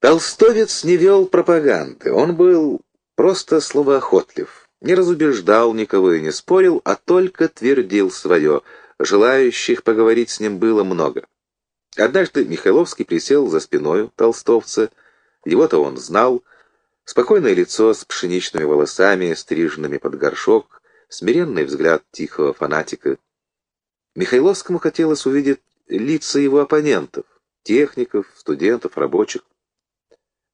Толстовец не вел пропаганды, он был просто словоохотлив, не разубеждал никого и не спорил, а только твердил свое. Желающих поговорить с ним было много. Однажды Михайловский присел за спиною толстовца, его-то он знал, спокойное лицо с пшеничными волосами, стриженными под горшок, смиренный взгляд тихого фанатика. Михайловскому хотелось увидеть лица его оппонентов, техников, студентов, рабочих.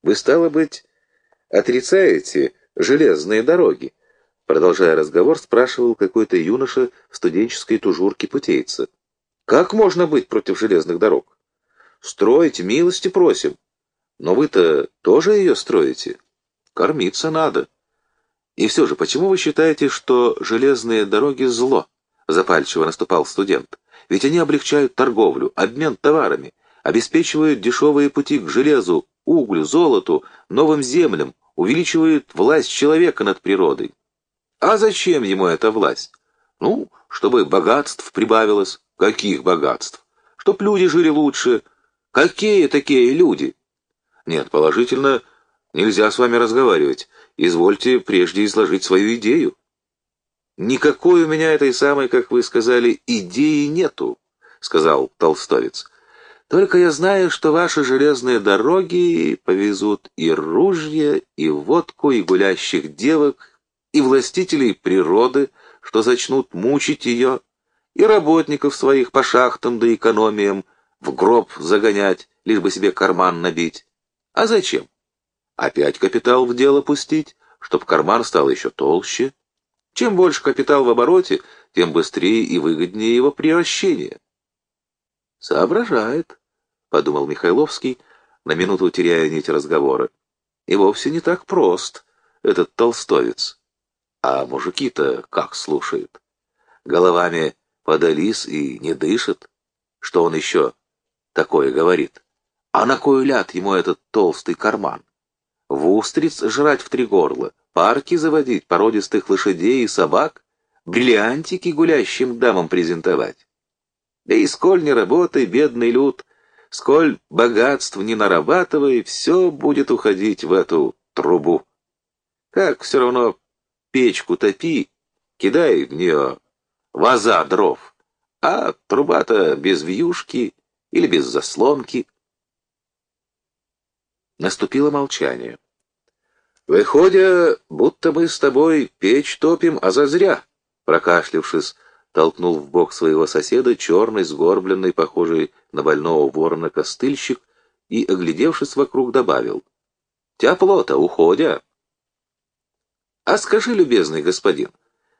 Вы, стало быть, отрицаете железные дороги? Продолжая разговор, спрашивал какой-то юноша в студенческой тужурке путейца. Как можно быть против железных дорог? Строить милости просим. Но вы-то тоже ее строите? Кормиться надо. И все же, почему вы считаете, что железные дороги — зло? Запальчиво наступал студент. Ведь они облегчают торговлю, обмен товарами, обеспечивают дешевые пути к железу, углю, золоту, новым землям, увеличивают власть человека над природой. А зачем ему эта власть? Ну, чтобы богатств прибавилось. Каких богатств? Чтоб люди жили лучше. Какие такие люди? Нет, положительно, нельзя с вами разговаривать. Извольте прежде изложить свою идею. Никакой у меня этой самой, как вы сказали, идеи нету, сказал толстовец. Только я знаю, что ваши железные дороги повезут и ружья, и водку, и гулящих девок, и властителей природы, что зачнут мучить ее, и работников своих по шахтам да экономиям в гроб загонять, лишь бы себе карман набить. А зачем? Опять капитал в дело пустить, чтоб карман стал еще толще. Чем больше капитал в обороте, тем быстрее и выгоднее его превращение. «Соображает», — подумал Михайловский, на минуту теряя нить разговора. «И вовсе не так прост, этот толстовец. А мужики-то как слушают? Головами подались и не дышат. Что он еще такое говорит? А на кой ляд ему этот толстый карман? В устриц жрать в три горла, парки заводить, породистых лошадей и собак, бриллиантики гулящим дамам презентовать. Да и сколь не работай, бедный люд, сколь богатств не нарабатывай, все будет уходить в эту трубу. Как все равно печку топи, кидай в нее ваза дров, а труба-то без вьюшки или без заслонки. Наступило молчание. «Выходя, будто мы с тобой печь топим, а зазря», прокашлявшись, толкнул в бок своего соседа черный, сгорбленный, похожий на больного ворона костыльщик, и, оглядевшись вокруг, добавил. «Тепло-то, уходя!» «А скажи, любезный господин,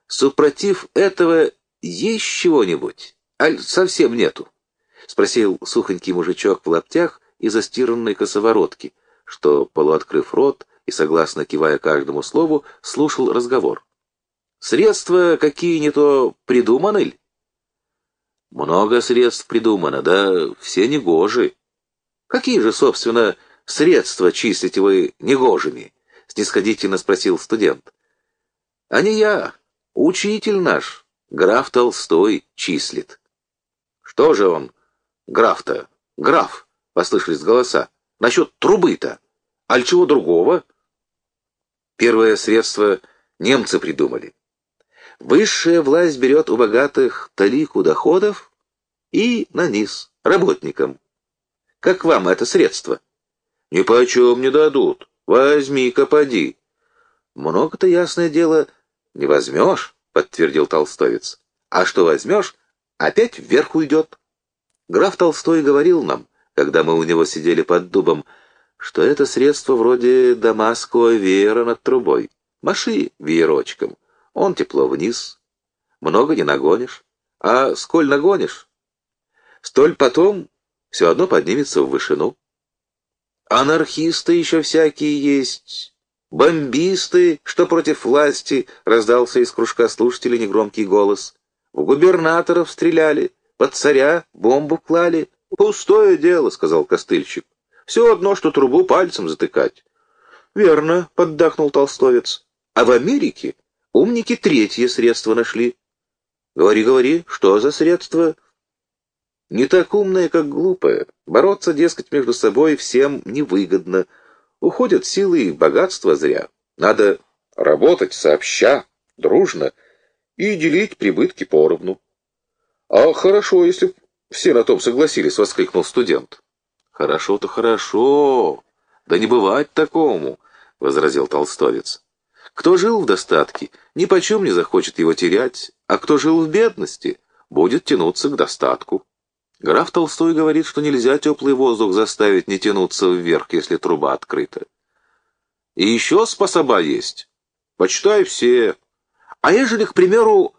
супротив этого есть чего-нибудь? Аль совсем нету?» — спросил сухонький мужичок в лаптях и застиранной косоворотке, что, полуоткрыв рот и согласно кивая каждому слову, слушал разговор. Средства какие не то придуманы ли? Много средств придумано, да все негожи. Какие же, собственно, средства числите вы негожими? Снисходительно спросил студент. А не я, учитель наш, граф Толстой, числит. Что же он, граф-то, граф, послышались голоса. Насчет трубы-то, аль чего другого? Первое средство немцы придумали. Высшая власть берет у богатых талику доходов и на низ, работникам. Как вам это средство? Ни почем не дадут. Возьми-ка, поди. Много-то, ясное дело, не возьмешь, подтвердил толстовец. А что возьмешь, опять вверх уйдет. Граф Толстой говорил нам, когда мы у него сидели под дубом, что это средство вроде дамасского веера над трубой. Маши веерочком. Он тепло вниз. Много не нагонишь. А сколь нагонишь, столь потом все одно поднимется в вышину. Анархисты еще всякие есть. Бомбисты, что против власти, раздался из кружка слушателей негромкий голос. В губернаторов стреляли, под царя бомбу клали. Пустое дело, сказал костыльщик. Все одно, что трубу пальцем затыкать. Верно, поддакнул толстовец. А в Америке Умники третье средство нашли. Говори, говори, что за средство? Не так умная, как глупая. Бороться, дескать, между собой всем невыгодно. Уходят силы и богатства зря. Надо работать сообща, дружно и делить прибытки поровну. А хорошо, если все на том согласились, воскликнул студент. Хорошо-то хорошо. Да не бывать такому, возразил толстовец. Кто жил в достатке, ни почем не захочет его терять, а кто жил в бедности, будет тянуться к достатку. Граф Толстой говорит, что нельзя теплый воздух заставить не тянуться вверх, если труба открыта. И еще способа есть. Почитай все. А ежели, к примеру,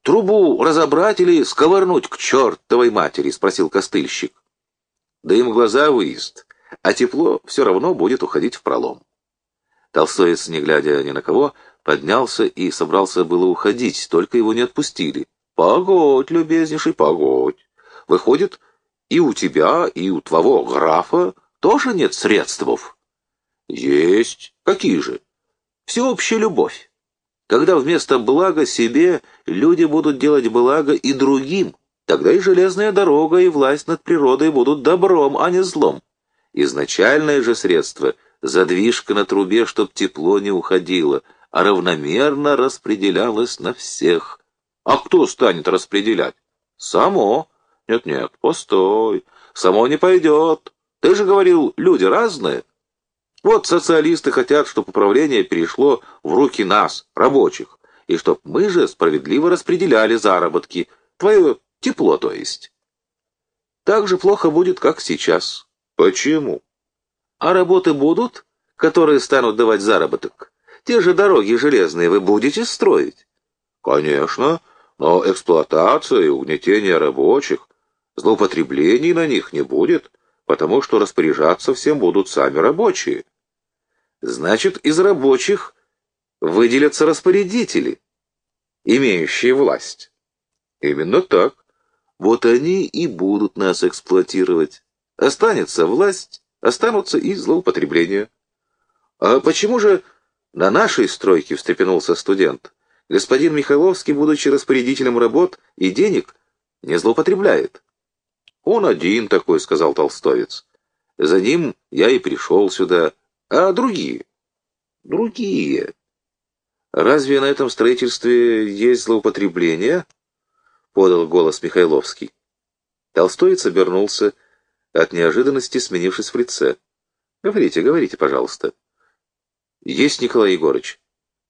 трубу разобрать или сковырнуть к чертовой матери, спросил костыльщик. Да им глаза выезд, а тепло все равно будет уходить в пролом. Толстоец, не глядя ни на кого, поднялся и собрался было уходить, только его не отпустили. «Погодь, любезнейший, погодь. Выходит, и у тебя, и у твоего графа тоже нет средств?» «Есть. Какие же?» «Всеобщая любовь. Когда вместо блага себе люди будут делать благо и другим, тогда и железная дорога, и власть над природой будут добром, а не злом. Изначальное же средство — задвижка на трубе, чтоб тепло не уходило, а равномерно распределялось на всех. А кто станет распределять? Само. Нет-нет, постой. Само не пойдет. Ты же говорил, люди разные. Вот социалисты хотят, чтобы управление перешло в руки нас, рабочих, и чтоб мы же справедливо распределяли заработки, твое тепло, то есть. Так же плохо будет, как сейчас. Почему? А работы будут, которые станут давать заработок? Те же дороги железные вы будете строить? Конечно, но эксплуатация и угнетение рабочих, злоупотреблений на них не будет, потому что распоряжаться всем будут сами рабочие. Значит, из рабочих выделятся распорядители, имеющие власть. Именно так. Вот они и будут нас эксплуатировать. Останется власть, останутся и злоупотребления. А почему же на нашей стройке встрепенулся студент? Господин Михайловский, будучи распорядителем работ и денег, не злоупотребляет. Он один такой, сказал толстовец. За ним я и пришел сюда, а другие? Другие. Разве на этом строительстве есть злоупотребление? Подал голос Михайловский. Толстоец обернулся, от неожиданности сменившись в лице. Говорите, говорите, пожалуйста. Есть, Николай Егорыч.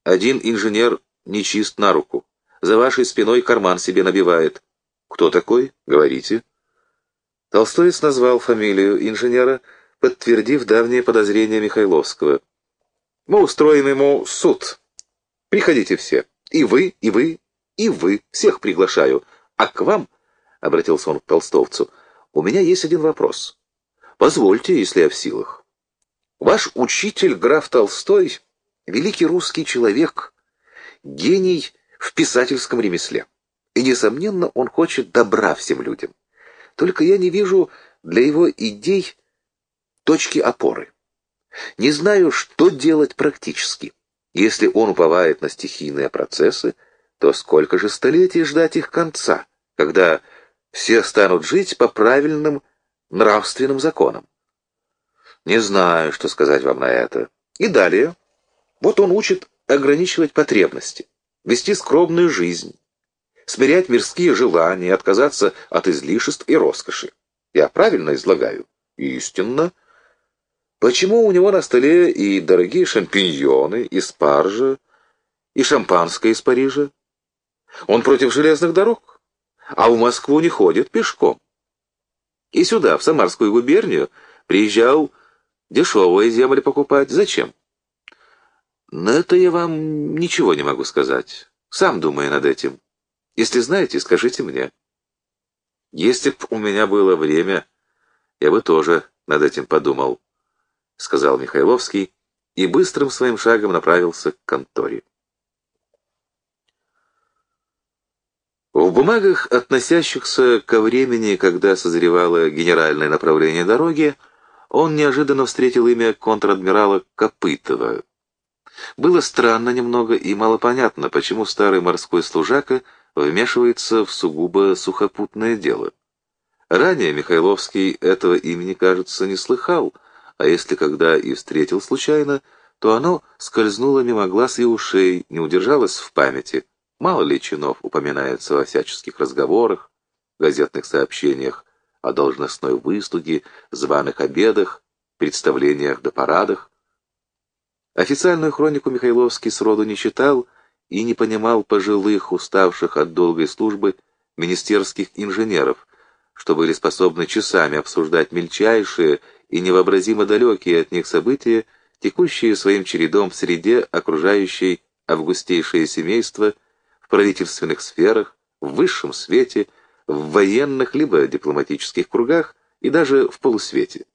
Один инженер нечист на руку. За вашей спиной карман себе набивает. Кто такой? Говорите. Толстоец назвал фамилию инженера, подтвердив давнее подозрение Михайловского. «Мы устроим ему суд. Приходите все. И вы, и вы, и вы. Всех приглашаю. А к вам, — обратился он к толстовцу, — у меня есть один вопрос. Позвольте, если я в силах. Ваш учитель, граф Толстой, великий русский человек, гений в писательском ремесле. И, несомненно, он хочет добра всем людям. Только я не вижу для его идей точки опоры. Не знаю, что делать практически. Если он уповает на стихийные процессы, то сколько же столетий ждать их конца, когда все станут жить по правильным нравственным законам? Не знаю, что сказать вам на это. И далее. Вот он учит ограничивать потребности, вести скромную жизнь, смирять мирские желания, отказаться от излишеств и роскоши. Я правильно излагаю? Истинно. Почему у него на столе и дорогие шампиньоны, и спаржа, и шампанское из Парижа? Он против железных дорог, а в Москву не ходит пешком. И сюда, в Самарскую губернию, приезжал дешевые земли покупать. Зачем? На это я вам ничего не могу сказать. Сам думаю над этим. Если знаете, скажите мне. Если б у меня было время, я бы тоже над этим подумал. — сказал Михайловский и быстрым своим шагом направился к конторе. В бумагах, относящихся ко времени, когда созревало генеральное направление дороги, он неожиданно встретил имя контр-адмирала Копытова. Было странно немного и малопонятно, почему старый морской служака вмешивается в сугубо сухопутное дело. Ранее Михайловский этого имени, кажется, не слыхал, а если когда и встретил случайно, то оно скользнуло мимо глаз и ушей, не удержалось в памяти. Мало ли чинов упоминается во всяческих разговорах, газетных сообщениях о должностной выслуге, званых обедах, представлениях да парадах. Официальную хронику Михайловский сроду не читал и не понимал пожилых, уставших от долгой службы, министерских инженеров, что были способны часами обсуждать мельчайшие и невообразимо далекие от них события, текущие своим чередом в среде, окружающей августейшее семейство, правительственных сферах, в высшем свете, в военных либо дипломатических кругах и даже в полусвете.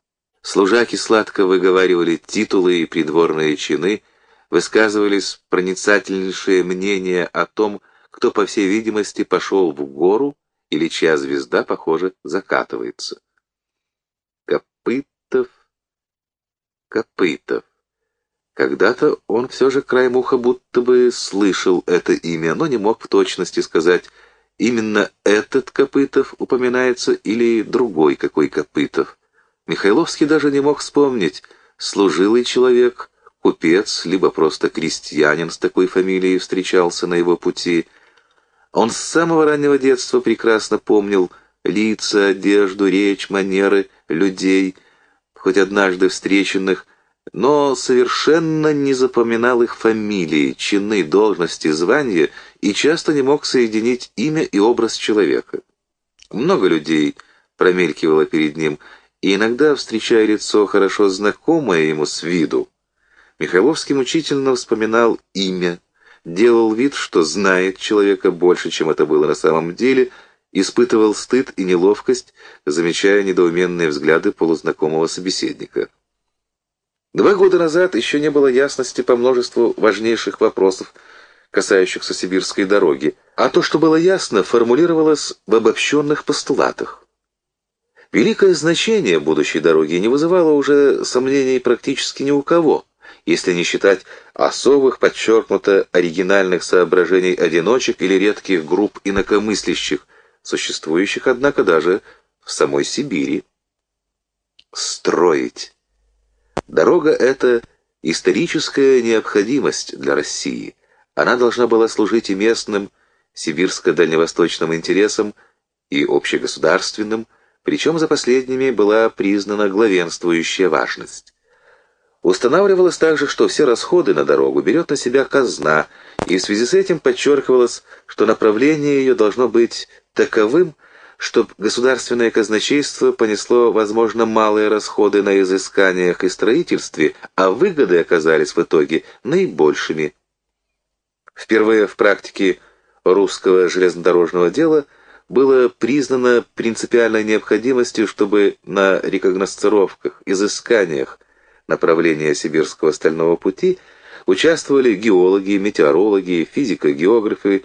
Служаки сладко выговаривали титулы и придворные чины, высказывались проницательнейшие мнения о том, кто, по всей видимости, пошел в гору или чья звезда, похоже, закатывается. Копытов, Копытов. Когда-то он все же краем уха будто бы слышал это имя, но не мог в точности сказать, именно этот Копытов упоминается или другой какой Копытов. Михайловский даже не мог вспомнить, служилый человек, купец, либо просто крестьянин с такой фамилией встречался на его пути. Он с самого раннего детства прекрасно помнил лица, одежду, речь, манеры людей, хоть однажды встреченных, но совершенно не запоминал их фамилии, чины, должности, звания и часто не мог соединить имя и образ человека. Много людей промелькивало перед ним, и иногда, встречая лицо, хорошо знакомое ему с виду, Михайловский мучительно вспоминал имя, делал вид, что знает человека больше, чем это было на самом деле, испытывал стыд и неловкость, замечая недоуменные взгляды полузнакомого собеседника. Два года назад еще не было ясности по множеству важнейших вопросов, касающихся сибирской дороги, а то, что было ясно, формулировалось в обобщенных постулатах. Великое значение будущей дороги не вызывало уже сомнений практически ни у кого, если не считать особых, подчеркнуто оригинальных соображений одиночек или редких групп инакомыслящих, существующих, однако, даже в самой Сибири. Строить. Дорога — это историческая необходимость для России. Она должна была служить и местным, сибирско-дальневосточным интересам, и общегосударственным, причем за последними была признана главенствующая важность. Устанавливалось также, что все расходы на дорогу берет на себя казна, и в связи с этим подчеркивалось, что направление ее должно быть таковым, чтобы государственное казначейство понесло, возможно, малые расходы на изысканиях и строительстве, а выгоды оказались в итоге наибольшими. Впервые в практике русского железнодорожного дела – было признано принципиальной необходимостью, чтобы на рекогносцировках, изысканиях направления Сибирского стального пути участвовали геологи, метеорологи, физико-географы,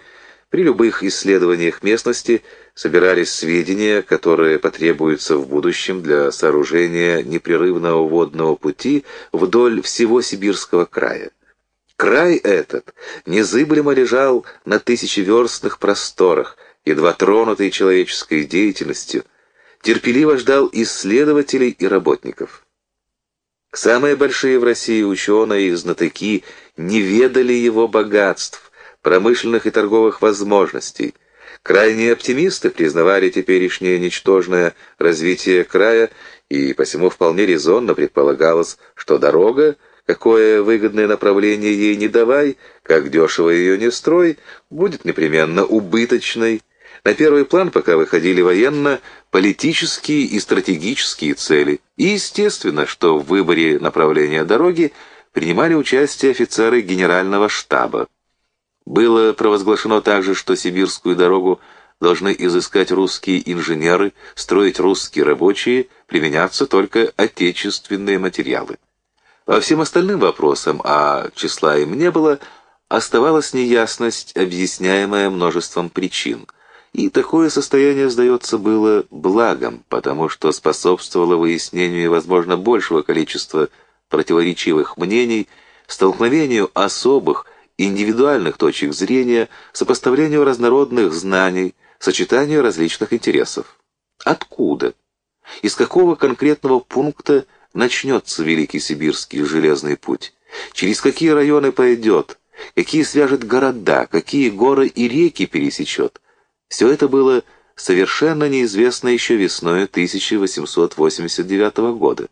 при любых исследованиях местности собирались сведения, которые потребуются в будущем для сооружения непрерывного водного пути вдоль всего Сибирского края. Край этот незыблемо лежал на тысячеверстных просторах, едва тронутый человеческой деятельностью, терпеливо ждал исследователей и работников. Самые большие в России ученые и знатоки не ведали его богатств, промышленных и торговых возможностей. Крайние оптимисты признавали теперешнее ничтожное развитие края, и посему вполне резонно предполагалось, что дорога — Какое выгодное направление ей не давай, как дешево ее не строй, будет непременно убыточной, на первый план пока выходили военно-политические и стратегические цели. И естественно, что в выборе направления дороги принимали участие офицеры генерального штаба. Было провозглашено также, что сибирскую дорогу должны изыскать русские инженеры, строить русские рабочие, применяться только отечественные материалы. По всем остальным вопросам, а числа им не было, оставалась неясность, объясняемая множеством причин – и такое состояние, сдается, было благом, потому что способствовало выяснению, возможно, большего количества противоречивых мнений, столкновению особых, индивидуальных точек зрения, сопоставлению разнородных знаний, сочетанию различных интересов. Откуда? Из какого конкретного пункта начнется Великий Сибирский железный путь? Через какие районы пойдет? Какие свяжет города? Какие горы и реки пересечет? Все это было совершенно неизвестно еще весной 1889 года.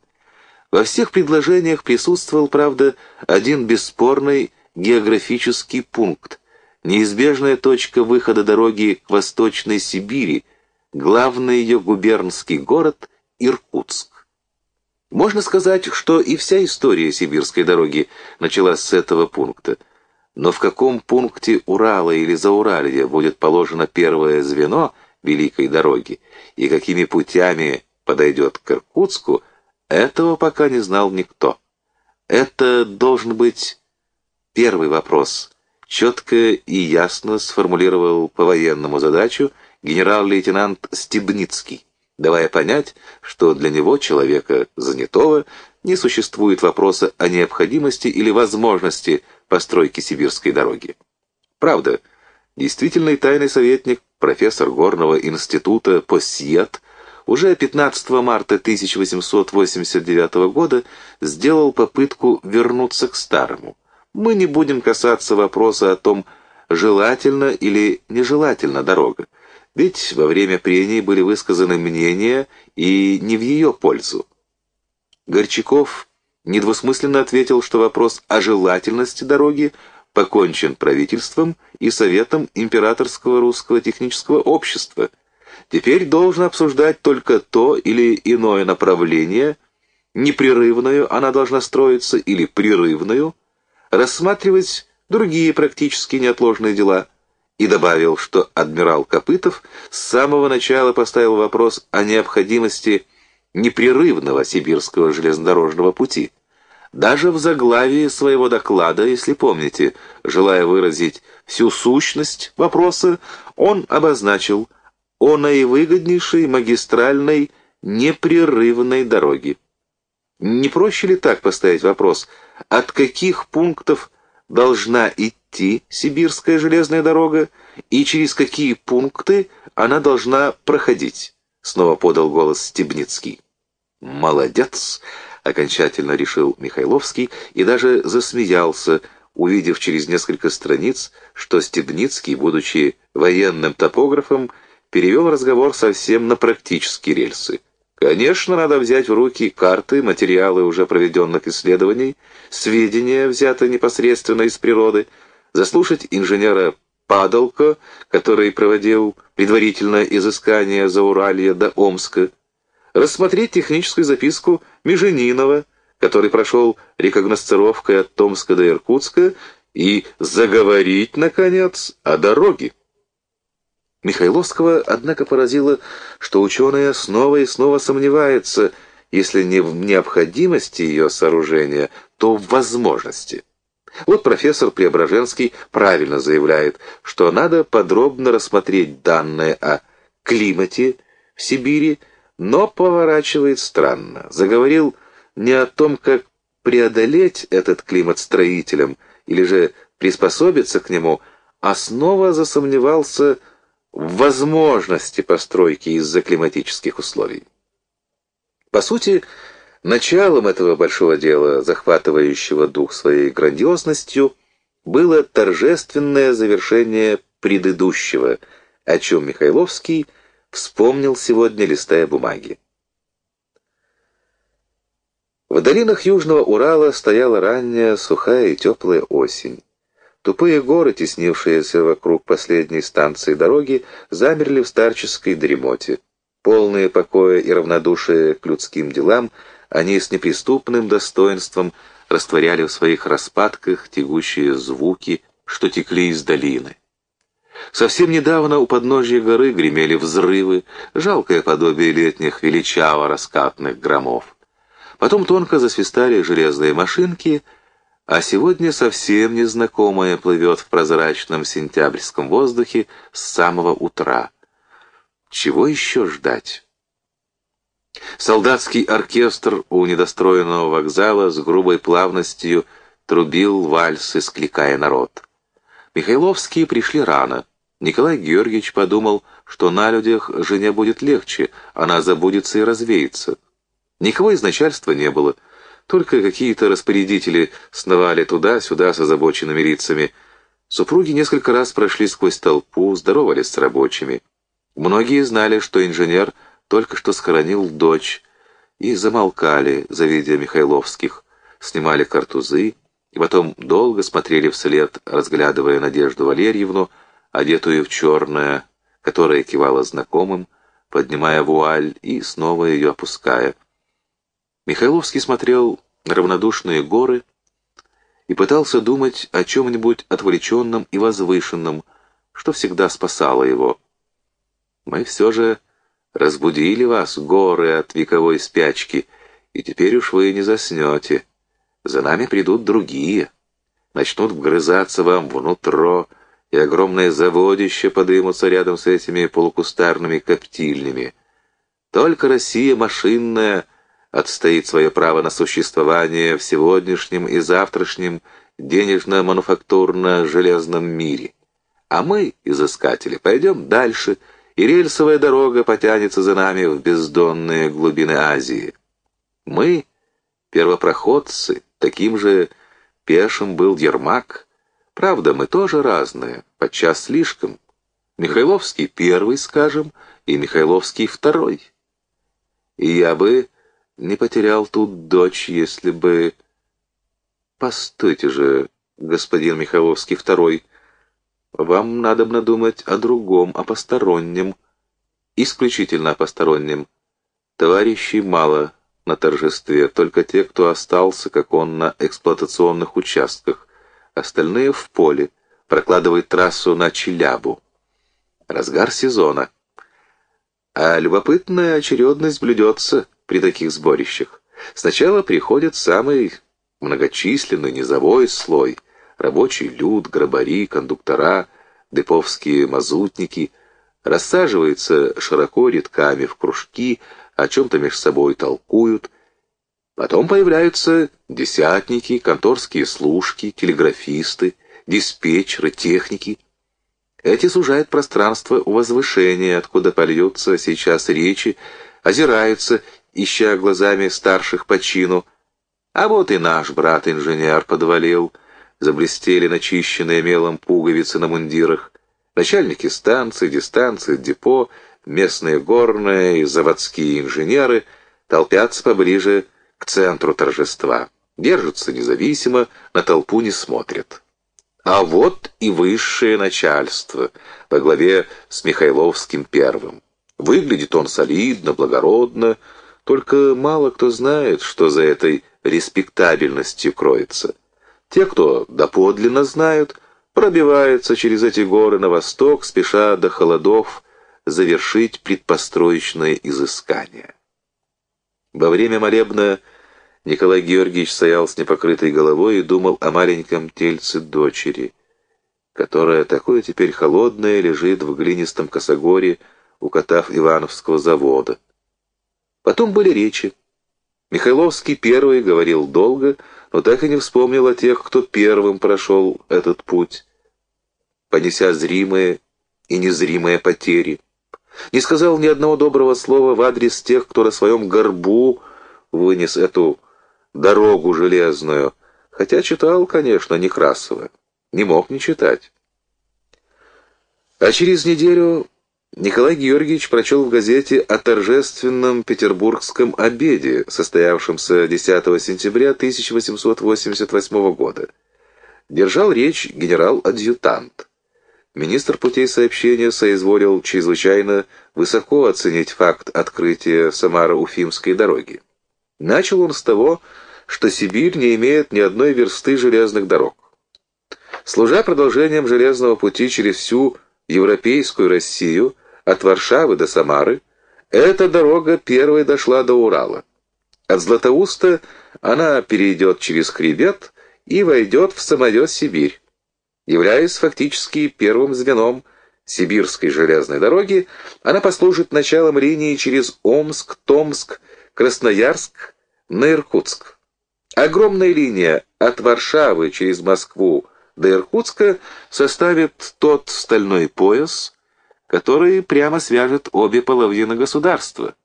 Во всех предложениях присутствовал, правда, один бесспорный географический пункт, неизбежная точка выхода дороги к Восточной Сибири, главный ее губернский город Иркутск. Можно сказать, что и вся история сибирской дороги началась с этого пункта. Но в каком пункте Урала или Зауралья будет положено первое звено Великой дороги и какими путями подойдет к Иркутску, этого пока не знал никто. Это должен быть первый вопрос. Четко и ясно сформулировал по-военному задачу генерал-лейтенант Стебницкий давая понять, что для него, человека занятого, не существует вопроса о необходимости или возможности постройки сибирской дороги. Правда, действительный тайный советник, профессор Горного института Посьет, уже 15 марта 1889 года сделал попытку вернуться к старому. Мы не будем касаться вопроса о том, желательно или нежелательно дорога. Ведь во время прений были высказаны мнения и не в ее пользу. Горчаков недвусмысленно ответил, что вопрос о желательности дороги покончен правительством и Советом Императорского русского технического общества. Теперь должен обсуждать только то или иное направление, непрерывную она должна строиться или прерывную, рассматривать другие практически неотложные дела – и добавил, что адмирал Копытов с самого начала поставил вопрос о необходимости непрерывного сибирского железнодорожного пути. Даже в заглавии своего доклада, если помните, желая выразить всю сущность вопроса, он обозначил о наивыгоднейшей магистральной непрерывной дороге. Не проще ли так поставить вопрос, от каких пунктов должна идти Сибирская железная дорога и через какие пункты она должна проходить, снова подал голос Стебницкий. Молодец, окончательно решил Михайловский и даже засмеялся, увидев через несколько страниц, что Стебницкий, будучи военным топографом, перевел разговор совсем на практические рельсы. Конечно, надо взять в руки карты, материалы уже проведенных исследований, сведения, взятые непосредственно из природы, заслушать инженера Падалко, который проводил предварительное изыскание за Уралья до Омска, рассмотреть техническую записку Меженинова, который прошел рекогносцировкой от Томска до Иркутска, и заговорить, наконец, о дороге. Михайловского, однако, поразило, что ученые снова и снова сомневаются, если не в необходимости ее сооружения, то в возможности. Вот профессор Преображенский правильно заявляет, что надо подробно рассмотреть данные о климате в Сибири, но поворачивает странно. Заговорил не о том, как преодолеть этот климат строителям или же приспособиться к нему, а снова засомневался в возможности постройки из-за климатических условий. По сути, началом этого большого дела, захватывающего дух своей грандиозностью, было торжественное завершение предыдущего, о чем Михайловский вспомнил сегодня, листая бумаги. В долинах Южного Урала стояла ранняя, сухая и теплая осень. Тупые горы, теснившиеся вокруг последней станции дороги, замерли в старческой дремоте. Полные покоя и равнодушия к людским делам, они с неприступным достоинством растворяли в своих распадках тягучие звуки, что текли из долины. Совсем недавно у подножья горы гремели взрывы, жалкое подобие летних величаво-раскатных громов. Потом тонко засвистали железные машинки — а сегодня совсем незнакомое плывет в прозрачном сентябрьском воздухе с самого утра. Чего еще ждать? Солдатский оркестр у недостроенного вокзала с грубой плавностью трубил вальсы, скликая народ. Михайловские пришли рано. Николай Георгиевич подумал, что на людях жене будет легче, она забудется и развеется. Никого из начальства не было, только какие-то распорядители сновали туда-сюда с озабоченными лицами. Супруги несколько раз прошли сквозь толпу, здоровались с рабочими. Многие знали, что инженер только что схоронил дочь, и замолкали, завидя Михайловских, снимали картузы, и потом долго смотрели вслед, разглядывая Надежду Валерьевну, одетую в черное, которая кивала знакомым, поднимая вуаль и снова ее опуская. Михайловский смотрел на равнодушные горы и пытался думать о чем-нибудь отвлеченном и возвышенном, что всегда спасало его. «Мы все же разбудили вас, горы от вековой спячки, и теперь уж вы не заснете. За нами придут другие, начнут вгрызаться вам внутрь, и огромное заводище подымутся рядом с этими полукустарными коптильнями. Только Россия машинная отстоит свое право на существование в сегодняшнем и завтрашнем денежно-мануфактурно-железном мире. А мы, изыскатели, пойдем дальше, и рельсовая дорога потянется за нами в бездонные глубины Азии. Мы, первопроходцы, таким же пешим был Ермак, Правда, мы тоже разные, подчас слишком. Михайловский первый, скажем, и Михайловский второй. И я бы не потерял тут дочь, если бы... Постойте же, господин Михайловский второй, вам надо бы надумать о другом, о постороннем, исключительно о постороннем. Товарищей мало на торжестве, только те, кто остался, как он, на эксплуатационных участках остальные в поле, прокладывают трассу на Челябу. Разгар сезона. А любопытная очередность блюдется при таких сборищах. Сначала приходит самый многочисленный низовой слой, рабочий люд, грабари, кондуктора, деповские мазутники, рассаживается широко рядками в кружки, о чем-то между собой толкуют — Потом появляются десятники, конторские служки, телеграфисты, диспетчеры, техники. Эти сужают пространство у возвышения, откуда польются сейчас речи, озираются, ища глазами старших по чину. А вот и наш брат-инженер подвалил, заблестели начищенные мелом пуговицы на мундирах. Начальники станций, дистанций, депо, местные горные и заводские инженеры толпятся поближе к центру торжества. Держатся независимо, на толпу не смотрят. А вот и высшее начальство во главе с Михайловским первым. Выглядит он солидно, благородно, только мало кто знает, что за этой респектабельностью кроется. Те, кто доподлинно знают, пробиваются через эти горы на восток, спеша до холодов завершить предпостроечное изыскание. Во время молебна Николай Георгиевич стоял с непокрытой головой и думал о маленьком тельце дочери, которая такое теперь холодное лежит в глинистом косогоре у Котав Ивановского завода. Потом были речи. Михайловский первый говорил долго, но так и не вспомнил о тех, кто первым прошел этот путь, понеся зримые и незримые потери. Не сказал ни одного доброго слова в адрес тех, кто на своем горбу вынес эту дорогу железную, хотя читал, конечно, Некрасова, не мог не читать. А через неделю Николай Георгиевич прочел в газете о торжественном петербургском обеде, состоявшемся 10 сентября 1888 года. Держал речь генерал-адъютант. Министр путей сообщения соизволил чрезвычайно высоко оценить факт открытия Самара-Уфимской дороги. Начал он с того, что Сибирь не имеет ни одной версты железных дорог. Служа продолжением железного пути через всю европейскую Россию, от Варшавы до Самары, эта дорога первой дошла до Урала. От Златоуста она перейдет через хребет и войдет в самую Сибирь. Являясь фактически первым звеном сибирской железной дороги, она послужит началом линии через Омск, Томск, Красноярск на Иркутск. Огромная линия от Варшавы через Москву до Иркутска составит тот стальной пояс, который прямо свяжет обе половины государства,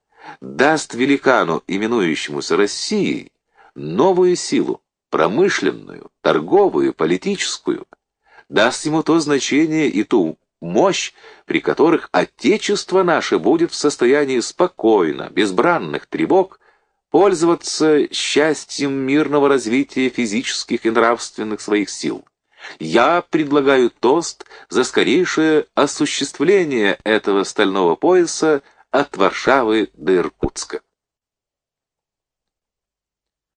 даст великану, именующемуся Россией, новую силу, промышленную, торговую, политическую, даст ему то значение и ту мощь, при которых Отечество наше будет в состоянии спокойно, без бранных тревог, пользоваться счастьем мирного развития физических и нравственных своих сил. Я предлагаю тост за скорейшее осуществление этого стального пояса от Варшавы до Иркутска.